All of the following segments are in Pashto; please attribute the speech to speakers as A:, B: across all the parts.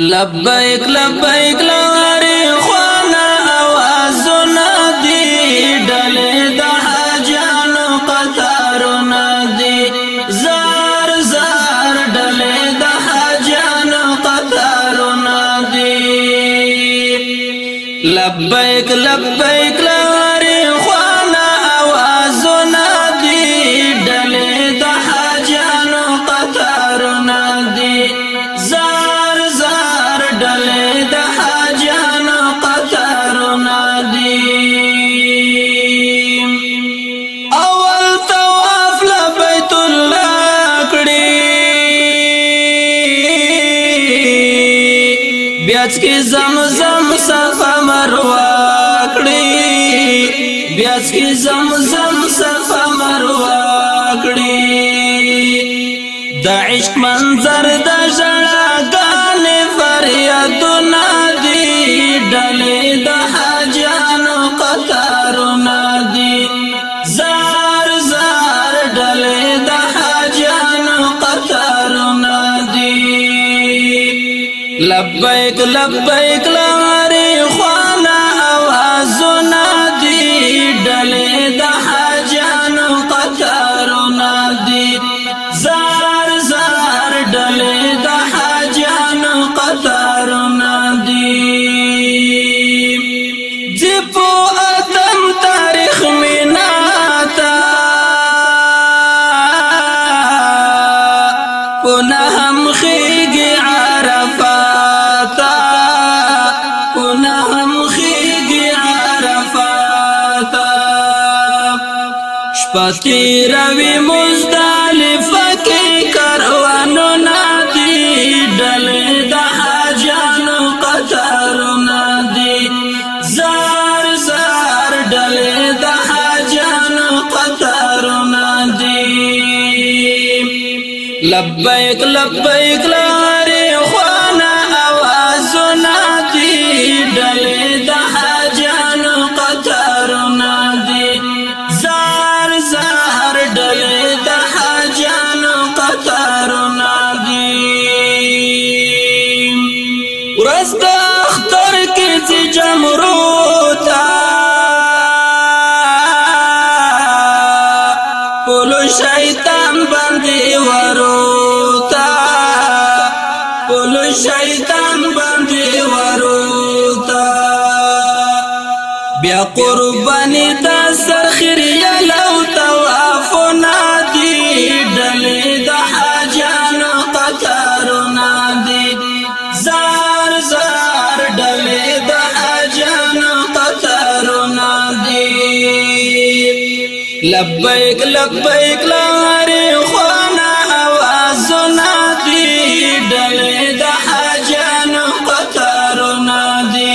A: لبیک لبیک لارې خوانا اوازونه دي ډلې د حاجانو قطارونه دي زار زار ډلې د حاجانو قطارونه دي لبیک لبیک لارې بیاڅ کې زمزم صفه مروه کړی بیاڅ کې زمزم صفه مروه کړی د عشق منظر د ژړا غانې فریادونه دی ډلې د لبیک لبیک لاری خوانا آوازونا دی ڈلی دا حاجانو قطرونا دی زار زار ڈلی دا حاجانو قطرونا دی جپو اتم تاریخ میناتا
B: پنہم خیر
A: شپتی روی مزدلفه کې کاروانو ندی ډلې د حاجانو قطارو ندی زار زار ډلې د حاجانو قطارو ندی لبیک لبیک لبیک
B: ورځ د اختر کې چې جمرو تا
A: پلو شیطان باندې ورو تا پلو شیطان باندې ورو تا بیا قربانی د سخر یلو تا لبیک لبیک لا هر خوانا اوازنا دی ډلې د حجان قطرنا دی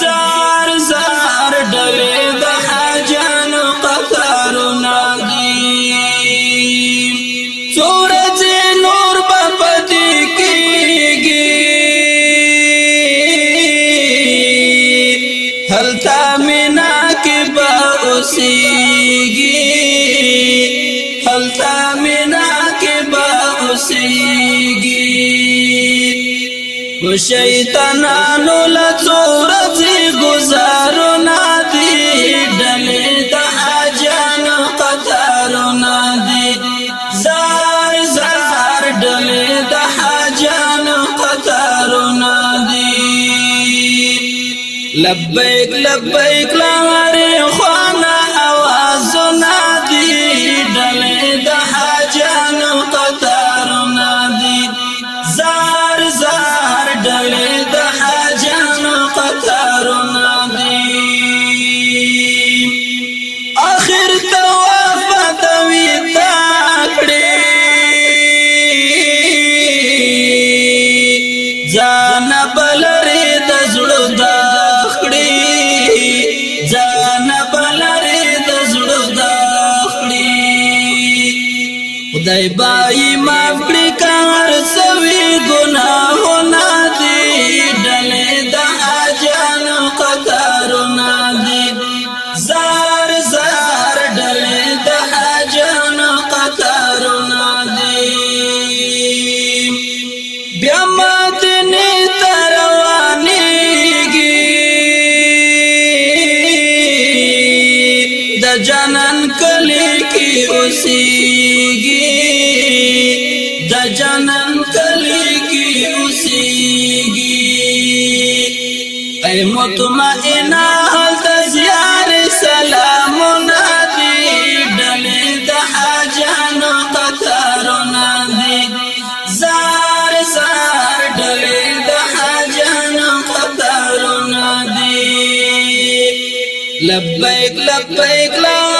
A: زار زار ډلې د حجان قطرنا دی سورج نور پپتی کیږي هلتا مینا کې اوسیگی حلتا مینا کی با اوسیگی و شیطانانو لڅورت گزارو ندی ډلې قطارو زار زار دميت د اجان قطارو لبيك لبیک لبیک لاره خو ځان بلری د زړه د خړې ځان بلری د زړه د خړې خدای بای ما د جانان کلی کی اوسېږي د جانان کلی کی اوسېږي اي مطمئنا هل تزيار سلام لبيك لبيك لا